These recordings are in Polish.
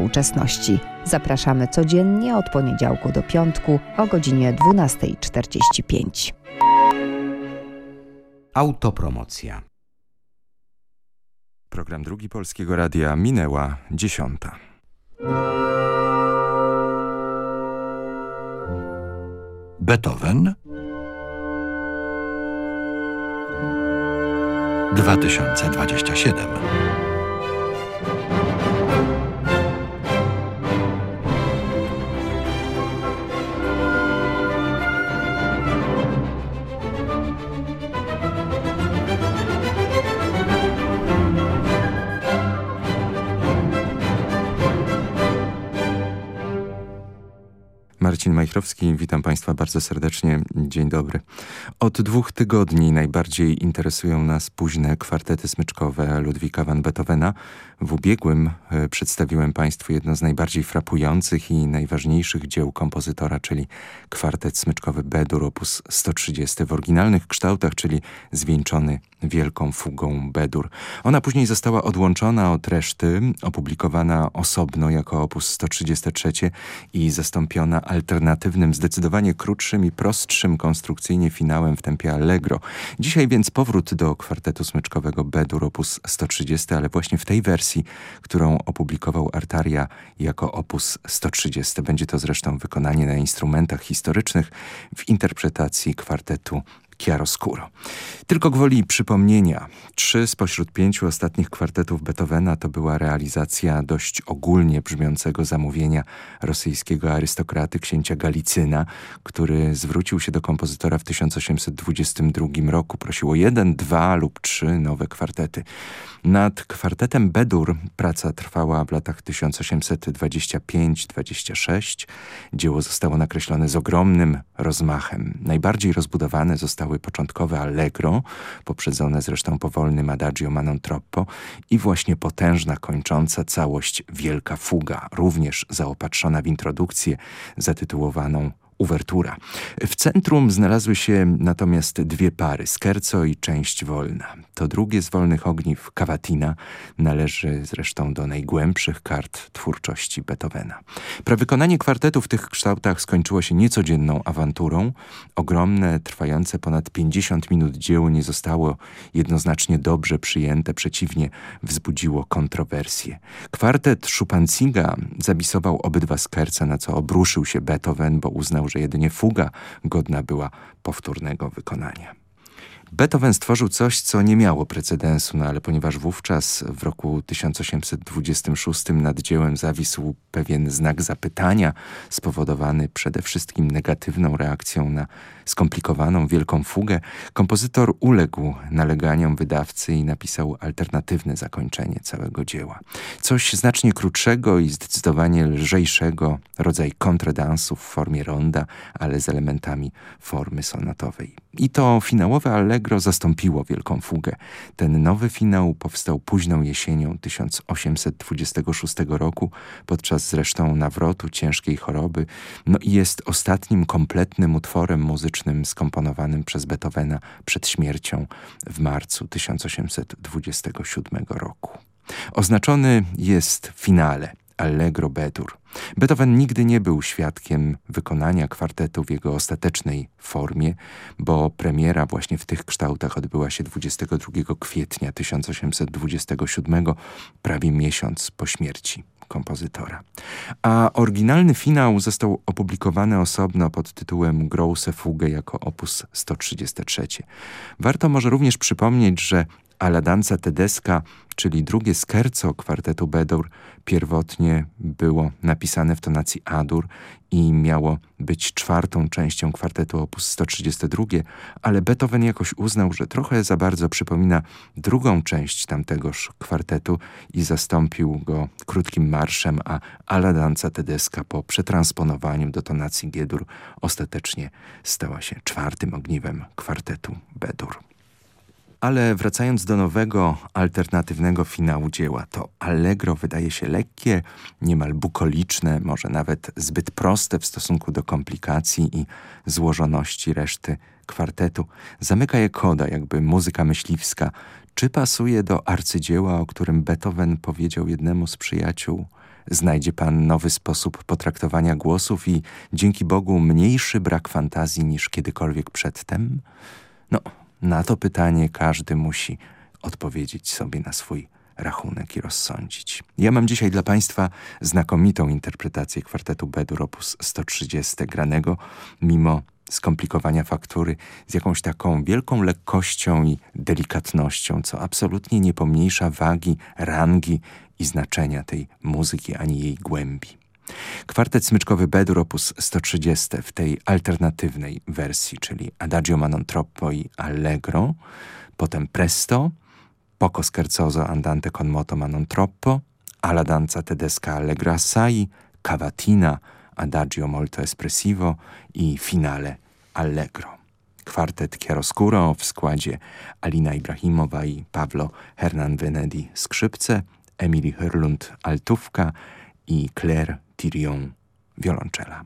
współczesności. Zapraszamy codziennie od poniedziałku do piątku o godzinie 12.45. Autopromocja. Program Drugi Polskiego Radia minęła dziesiąta. Beethoven 2027 Marcin Majchrowski, witam Państwa bardzo serdecznie. Dzień dobry. Od dwóch tygodni najbardziej interesują nas późne kwartety smyczkowe Ludwika van Beethovena. W ubiegłym e, przedstawiłem Państwu jedno z najbardziej frapujących i najważniejszych dzieł kompozytora, czyli kwartet smyczkowy B-dur op. 130 w oryginalnych kształtach, czyli zwieńczony wielką fugą B-dur. Ona później została odłączona od reszty, opublikowana osobno jako op. 133 i zastąpiona alternatywnym, zdecydowanie krótszym i prostszym konstrukcyjnie finałem w tempie allegro. Dzisiaj więc powrót do kwartetu smyczkowego B-dur op. 130, ale właśnie w tej wersji, którą opublikował Artaria jako opus 130. Będzie to zresztą wykonanie na instrumentach historycznych w interpretacji kwartetu chiaroscuro. Tylko gwoli przypomnienia, trzy spośród pięciu ostatnich kwartetów Beethovena to była realizacja dość ogólnie brzmiącego zamówienia rosyjskiego arystokraty księcia Galicyna, który zwrócił się do kompozytora w 1822 roku. Prosił o jeden, dwa lub trzy nowe kwartety. Nad kwartetem Bedur praca trwała w latach 1825-26. Dzieło zostało nakreślone z ogromnym rozmachem. Najbardziej rozbudowane początkowe allegro, poprzedzone zresztą powolnym adagio manon troppo i właśnie potężna, kończąca całość wielka fuga, również zaopatrzona w introdukcję zatytułowaną uwertura. W centrum znalazły się natomiast dwie pary, skerco i część wolna. To drugie z wolnych ogniw, Cavatina, należy zresztą do najgłębszych kart twórczości Beethovena. Prawykonanie kwartetu w tych kształtach skończyło się niecodzienną awanturą. Ogromne, trwające ponad 50 minut dzieło nie zostało jednoznacznie dobrze przyjęte, przeciwnie, wzbudziło kontrowersje. Kwartet Schupanziga zabisował obydwa skerce, na co obruszył się Beethoven, bo uznał, że jedynie fuga godna była powtórnego wykonania. Beethoven stworzył coś, co nie miało precedensu, no ale ponieważ wówczas w roku 1826 nad dziełem zawisł pewien znak zapytania spowodowany przede wszystkim negatywną reakcją na skomplikowaną wielką fugę, kompozytor uległ naleganiom wydawcy i napisał alternatywne zakończenie całego dzieła. Coś znacznie krótszego i zdecydowanie lżejszego, rodzaj kontredansu w formie ronda, ale z elementami formy sonatowej. I to finałowe allegro zastąpiło wielką fugę. Ten nowy finał powstał późną jesienią 1826 roku, podczas zresztą nawrotu ciężkiej choroby, no i jest ostatnim kompletnym utworem muzycznym skomponowanym przez Beethovena przed śmiercią w marcu 1827 roku. Oznaczony jest finale Allegro Bedur. Beethoven nigdy nie był świadkiem wykonania kwartetu w jego ostatecznej formie, bo premiera właśnie w tych kształtach odbyła się 22 kwietnia 1827, prawie miesiąc po śmierci kompozytora. A oryginalny finał został opublikowany osobno pod tytułem Grosse Fuge jako opus 133. Warto może również przypomnieć, że Alla danza czyli drugie skerco kwartetu Bedur, pierwotnie było napisane w tonacji Adur i miało być czwartą częścią kwartetu op. 132, ale Beethoven jakoś uznał, że trochę za bardzo przypomina drugą część tamtegoż kwartetu i zastąpił go krótkim marszem, a Alla danza po przetransponowaniu do tonacji G-dur ostatecznie stała się czwartym ogniwem kwartetu Bedur. Ale wracając do nowego, alternatywnego finału dzieła, to Allegro wydaje się lekkie, niemal bukoliczne, może nawet zbyt proste w stosunku do komplikacji i złożoności reszty kwartetu. Zamyka je koda, jakby muzyka myśliwska. Czy pasuje do arcydzieła, o którym Beethoven powiedział jednemu z przyjaciół – znajdzie pan nowy sposób potraktowania głosów i dzięki Bogu mniejszy brak fantazji niż kiedykolwiek przedtem? No, na to pytanie każdy musi odpowiedzieć sobie na swój rachunek i rozsądzić. Ja mam dzisiaj dla Państwa znakomitą interpretację kwartetu Bedur op. 130 granego, mimo skomplikowania faktury, z jakąś taką wielką lekkością i delikatnością, co absolutnie nie pomniejsza wagi, rangi i znaczenia tej muzyki ani jej głębi. Kwartet smyczkowy Bedur op. 130 w tej alternatywnej wersji, czyli Adagio ma non troppo i Allegro, potem Presto, Poco scherzoso andante con moto ma non troppo, alla danza tedesca allegro assai, cavatina, adagio molto espressivo i finale allegro. Kwartet chiaroscuro w składzie Alina Ibrahimowa i Pablo Hernan Venedi skrzypce, Emily Hurlund altówka i Claire Thirion wiolonczela.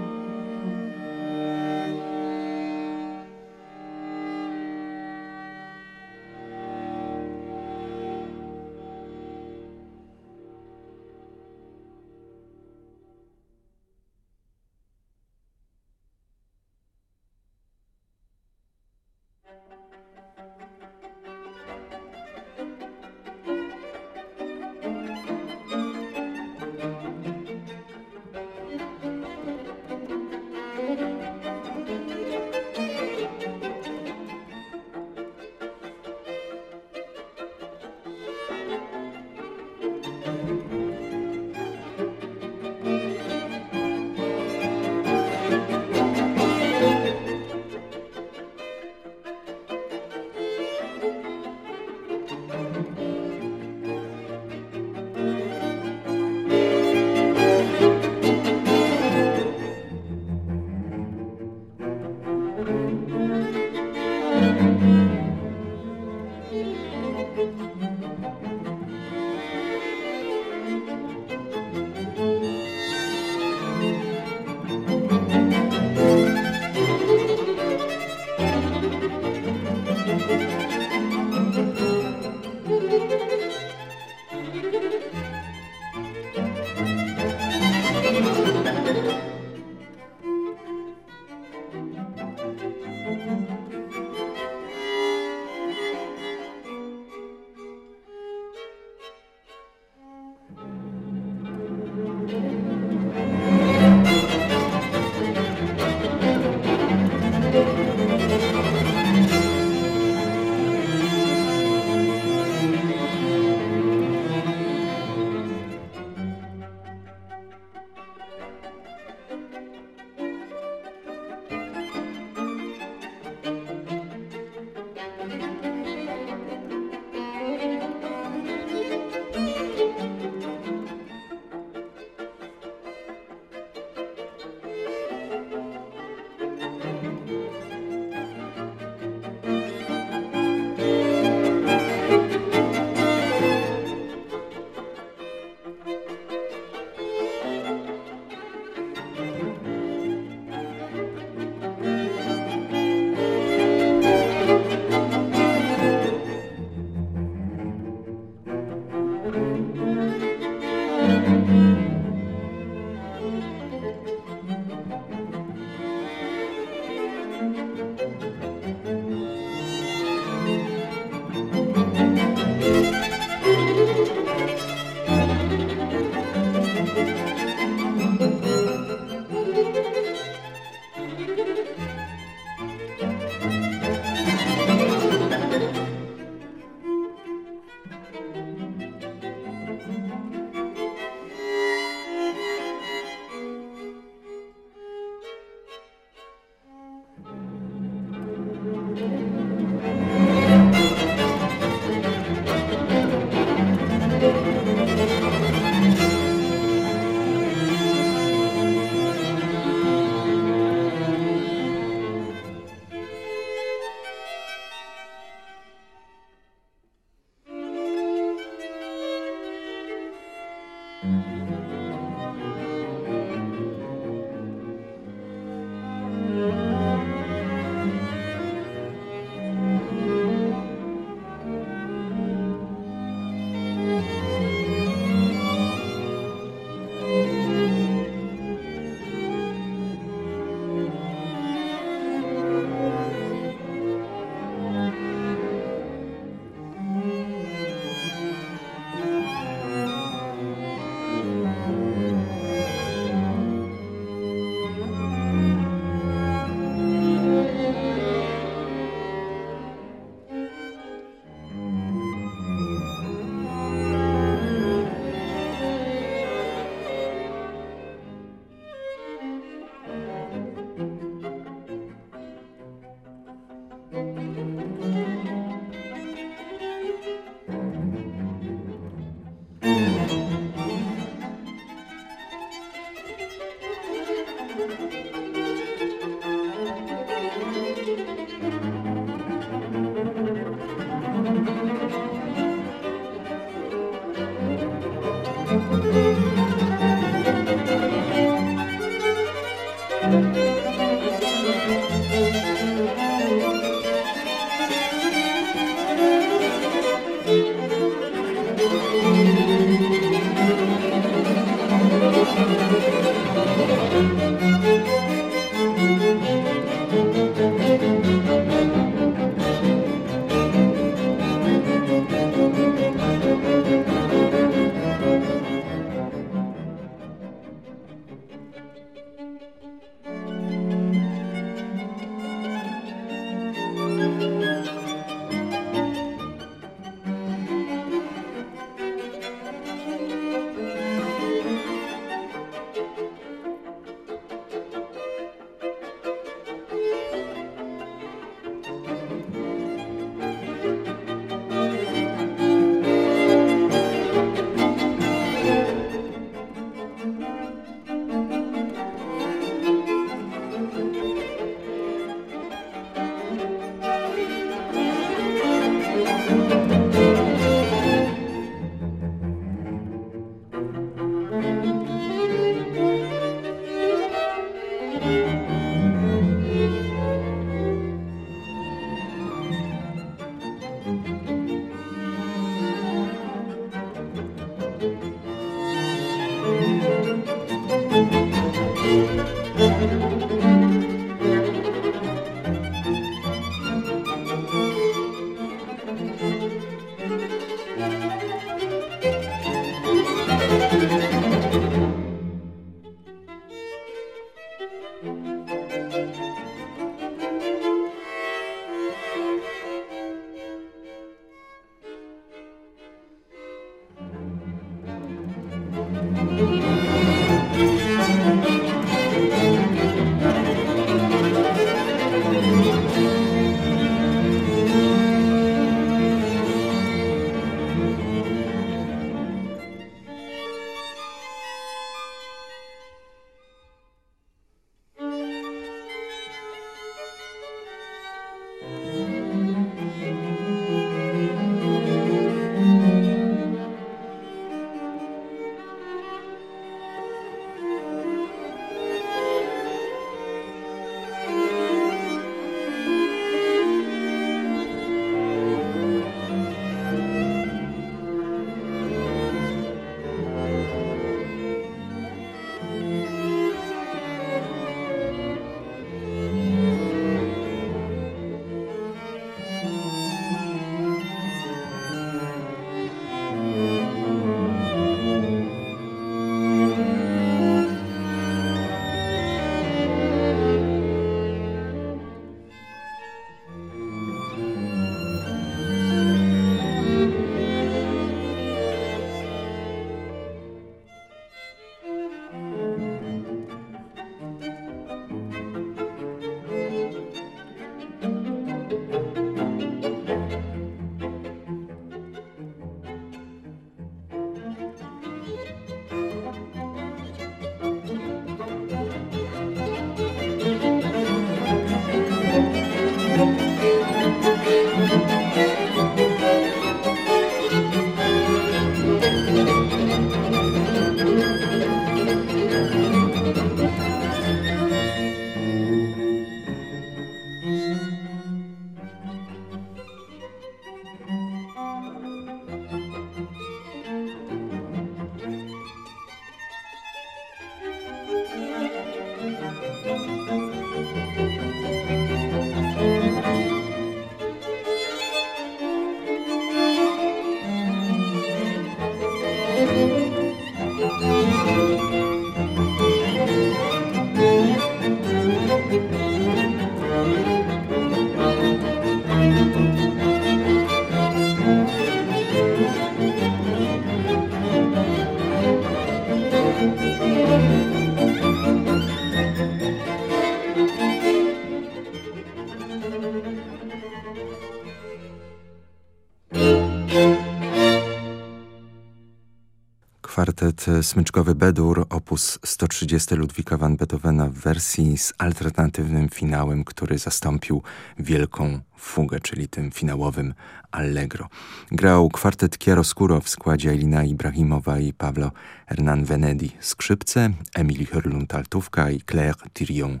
Kwartet smyczkowy Bedur op. 130 Ludwika van Beethovena w wersji z alternatywnym finałem, który zastąpił wielką fugę, czyli tym finałowym Allegro. Grał kwartet Chiaroscuro w składzie Elina Ibrahimowa i Pablo Hernan Venedi skrzypce, Emily Hörlund altówka i Claire Thirion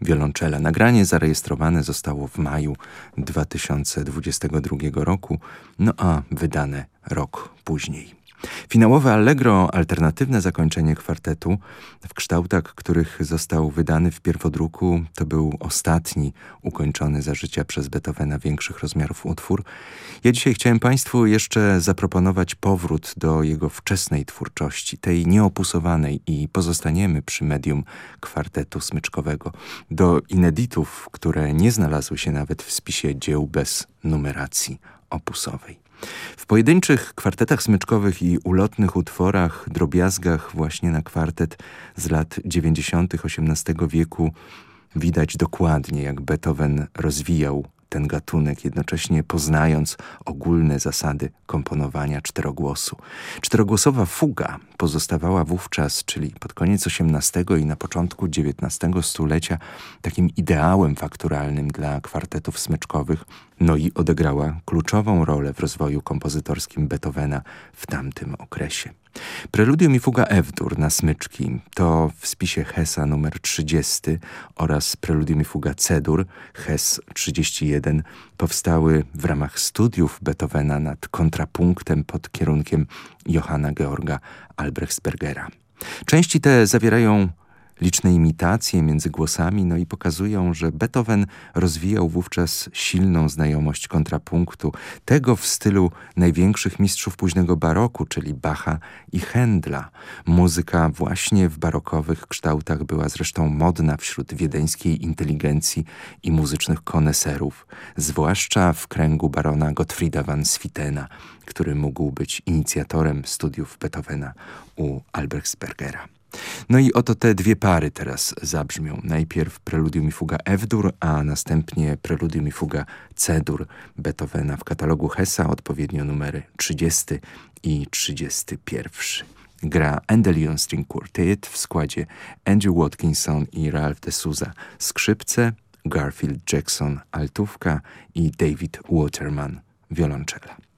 wiolonczela. Nagranie zarejestrowane zostało w maju 2022 roku, no a wydane rok później. Finałowe Allegro, alternatywne zakończenie kwartetu w kształtach, których został wydany w pierwodruku, to był ostatni ukończony za życia przez Beethovena większych rozmiarów utwór. Ja dzisiaj chciałem Państwu jeszcze zaproponować powrót do jego wczesnej twórczości, tej nieopusowanej i pozostaniemy przy medium kwartetu smyczkowego, do ineditów, które nie znalazły się nawet w spisie dzieł bez numeracji opusowej. W pojedynczych kwartetach smyczkowych i ulotnych utworach, drobiazgach właśnie na kwartet z lat 90. XVIII wieku widać dokładnie, jak Beethoven rozwijał ten gatunek, jednocześnie poznając ogólne zasady komponowania czterogłosu. Czterogłosowa fuga pozostawała wówczas, czyli pod koniec XVIII i na początku XIX stulecia, takim ideałem fakturalnym dla kwartetów smyczkowych, no i odegrała kluczową rolę w rozwoju kompozytorskim Beethovena w tamtym okresie. Preludium i fuga F-dur na smyczki to w spisie Hesa numer 30 oraz Preludium i fuga C-dur Hes 31 powstały w ramach studiów Beethovena nad kontrapunktem pod kierunkiem Johanna Georga Albrechtsbergera. Części te zawierają liczne imitacje między głosami, no i pokazują, że Beethoven rozwijał wówczas silną znajomość kontrapunktu, tego w stylu największych mistrzów późnego baroku, czyli Bacha i Händla. Muzyka właśnie w barokowych kształtach była zresztą modna wśród wiedeńskiej inteligencji i muzycznych koneserów, zwłaszcza w kręgu barona Gottfrieda van Swietena, który mógł być inicjatorem studiów Beethovena u Albrechtsbergera. No i oto te dwie pary teraz zabrzmią. Najpierw preludium i fuga F-dur, a następnie preludium i fuga C-dur Beethovena w katalogu Hessa, odpowiednio numery 30 i 31. Gra Endelion String Quartet w składzie Andrew Watkinson i Ralph de Souza skrzypce, Garfield Jackson altówka i David Waterman wiolonczela.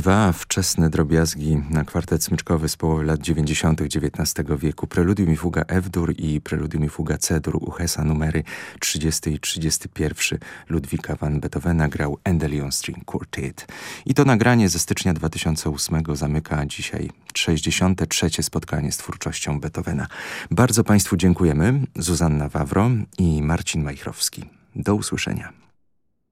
Dwa wczesne drobiazgi na kwartet smyczkowy z połowy lat 90. XIX wieku. Preludium i fuga F-dur i Preludium i fuga C-dur u Hessa numery 30 i 31 Ludwika van Beethovena grał Endelion String Quartet. I to nagranie ze stycznia 2008 zamyka dzisiaj 63. spotkanie z twórczością Beethovena. Bardzo Państwu dziękujemy. Zuzanna Wawro i Marcin Majchrowski. Do usłyszenia.